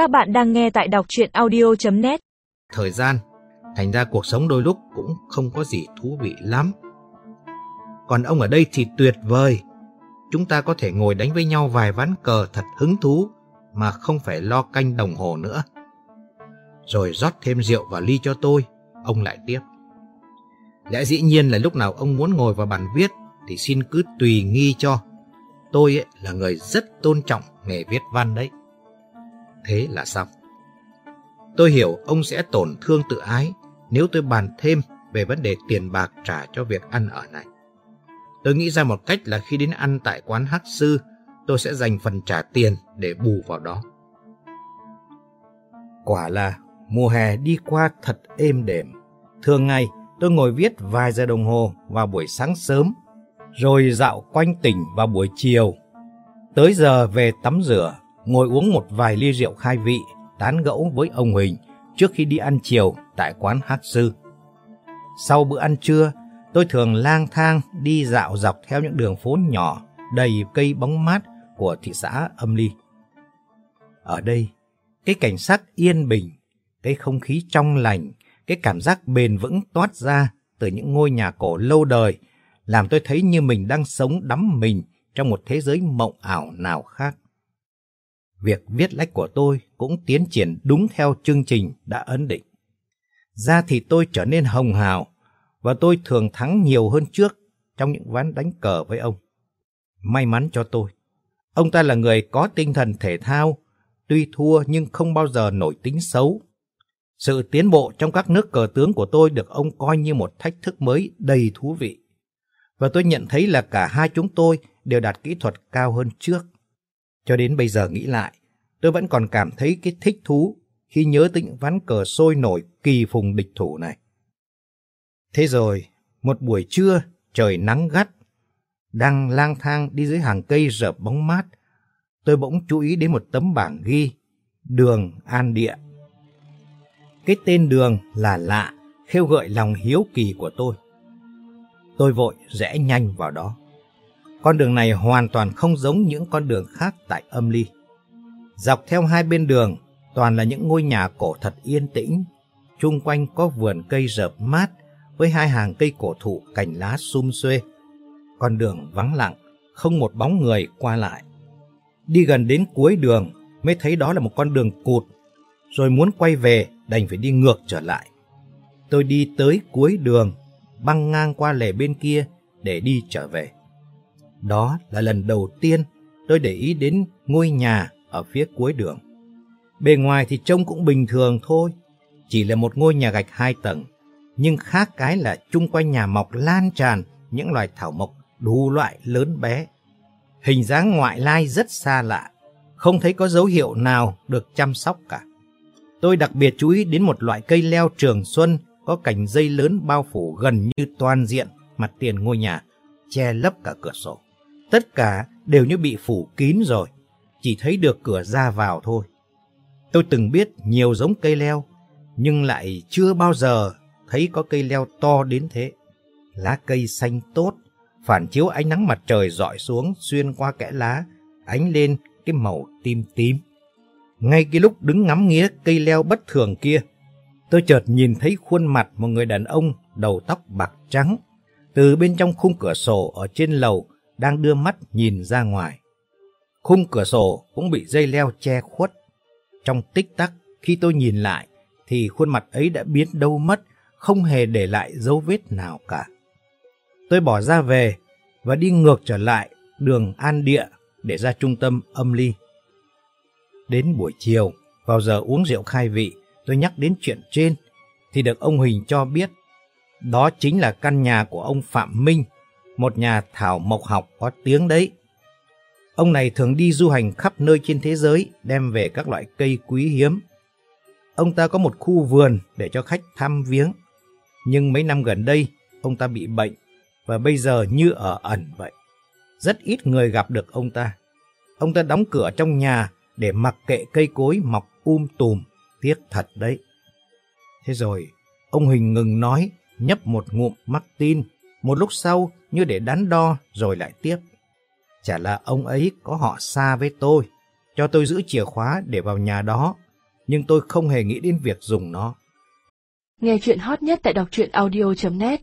Các bạn đang nghe tại đọc chuyện audio.net Thời gian, thành ra cuộc sống đôi lúc cũng không có gì thú vị lắm. Còn ông ở đây thì tuyệt vời. Chúng ta có thể ngồi đánh với nhau vài ván cờ thật hứng thú mà không phải lo canh đồng hồ nữa. Rồi rót thêm rượu vào ly cho tôi, ông lại tiếp. Lẽ dĩ nhiên là lúc nào ông muốn ngồi vào bàn viết thì xin cứ tùy nghi cho. Tôi ấy là người rất tôn trọng nghề viết văn đấy. Thế là xong. Tôi hiểu ông sẽ tổn thương tự ái nếu tôi bàn thêm về vấn đề tiền bạc trả cho việc ăn ở này. Tôi nghĩ ra một cách là khi đến ăn tại quán hắc sư, tôi sẽ dành phần trả tiền để bù vào đó. Quả là mùa hè đi qua thật êm đềm. Thường ngày tôi ngồi viết vài giờ đồng hồ vào buổi sáng sớm, rồi dạo quanh tỉnh vào buổi chiều. Tới giờ về tắm rửa, ngồi uống một vài ly rượu khai vị, tán gẫu với ông Huỳnh trước khi đi ăn chiều tại quán hát sư. Sau bữa ăn trưa, tôi thường lang thang đi dạo dọc theo những đường phố nhỏ đầy cây bóng mát của thị xã Âm Ly. Ở đây, cái cảnh sắc yên bình, cái không khí trong lành, cái cảm giác bền vững toát ra từ những ngôi nhà cổ lâu đời làm tôi thấy như mình đang sống đắm mình trong một thế giới mộng ảo nào khác. Việc viết lách của tôi cũng tiến triển đúng theo chương trình đã ấn định. Da thì tôi trở nên hồng hào và tôi thường thắng nhiều hơn trước trong những ván đánh cờ với ông. May mắn cho tôi, ông ta là người có tinh thần thể thao, tuy thua nhưng không bao giờ nổi tính xấu. Sự tiến bộ trong các nước cờ tướng của tôi được ông coi như một thách thức mới đầy thú vị. Và tôi nhận thấy là cả hai chúng tôi đều đạt kỹ thuật cao hơn trước. Cho đến bây giờ nghĩ lại, tôi vẫn còn cảm thấy cái thích thú khi nhớ tới những ván cờ sôi nổi kỳ phùng địch thủ này. Thế rồi, một buổi trưa, trời nắng gắt, đang lang thang đi dưới hàng cây rợp bóng mát, tôi bỗng chú ý đến một tấm bảng ghi Đường An Địa. Cái tên đường là lạ, khêu gợi lòng hiếu kỳ của tôi. Tôi vội rẽ nhanh vào đó. Con đường này hoàn toàn không giống những con đường khác tại âm ly. Dọc theo hai bên đường toàn là những ngôi nhà cổ thật yên tĩnh, chung quanh có vườn cây rợp mát với hai hàng cây cổ thụ cành lá sum xuê. Con đường vắng lặng, không một bóng người qua lại. Đi gần đến cuối đường mới thấy đó là một con đường cụt, rồi muốn quay về đành phải đi ngược trở lại. Tôi đi tới cuối đường, băng ngang qua lề bên kia để đi trở về. Đó là lần đầu tiên tôi để ý đến ngôi nhà ở phía cuối đường. Bề ngoài thì trông cũng bình thường thôi, chỉ là một ngôi nhà gạch hai tầng, nhưng khác cái là chung quanh nhà mọc lan tràn những loài thảo mộc đủ loại lớn bé. Hình dáng ngoại lai rất xa lạ, không thấy có dấu hiệu nào được chăm sóc cả. Tôi đặc biệt chú ý đến một loại cây leo trường xuân có cành dây lớn bao phủ gần như toàn diện mặt tiền ngôi nhà, che lấp cả cửa sổ. Tất cả đều như bị phủ kín rồi, chỉ thấy được cửa ra vào thôi. Tôi từng biết nhiều giống cây leo, nhưng lại chưa bao giờ thấy có cây leo to đến thế. Lá cây xanh tốt, phản chiếu ánh nắng mặt trời dọi xuống xuyên qua kẽ lá, ánh lên cái màu tím tím. Ngay cái lúc đứng ngắm nghía cây leo bất thường kia, tôi chợt nhìn thấy khuôn mặt một người đàn ông đầu tóc bạc trắng. Từ bên trong khung cửa sổ ở trên lầu đang đưa mắt nhìn ra ngoài. Khung cửa sổ cũng bị dây leo che khuất. Trong tích tắc, khi tôi nhìn lại, thì khuôn mặt ấy đã biến đâu mất, không hề để lại dấu vết nào cả. Tôi bỏ ra về và đi ngược trở lại đường An Địa để ra trung tâm âm ly. Đến buổi chiều, vào giờ uống rượu khai vị, tôi nhắc đến chuyện trên, thì được ông Huỳnh cho biết. Đó chính là căn nhà của ông Phạm Minh, một nhà thảo mộc học có tiếng đấy. Ông này thường đi du hành khắp nơi trên thế giới, đem về các loại cây quý hiếm. Ông ta có một khu vườn để cho khách thăm viếng. Nhưng mấy năm gần đây, ông ta bị bệnh và bây giờ như ở ẩn vậy. Rất ít người gặp được ông ta. Ông ta đóng cửa trong nhà để mặc kệ cây cối mọc um tùm, tiếc thật đấy. Thế rồi, ông Huỳnh ngừng nói, nhấp một ngụm mắc tin. Một lúc sau, như để đắn đo rồi lại tiếp. Chả là ông ấy có họ xa với tôi, cho tôi giữ chìa khóa để vào nhà đó, nhưng tôi không hề nghĩ đến việc dùng nó. Nghe chuyện hot nhất tại đọc truyện audio.net